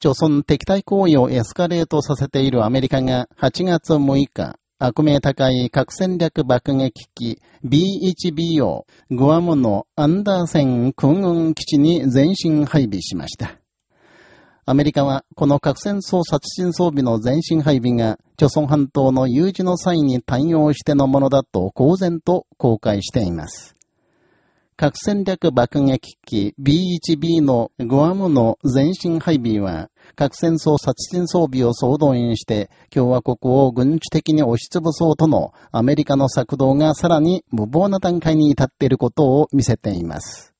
朝鮮敵対行為をエスカレートさせているアメリカが8月6日、悪名高い核戦略爆撃機 B1B をグアムのアンダーセン空軍基地に全身配備しました。アメリカはこの核戦争殺人装備の全身配備が、朝鮮半島の有事の際に対応してのものだと公然と公開しています。核戦略爆撃機 B1B のグアムの前進配備は、核戦争殺人装備を総動員して共和国を軍事的に押し潰そうとのアメリカの策動がさらに無謀な段階に至っていることを見せています。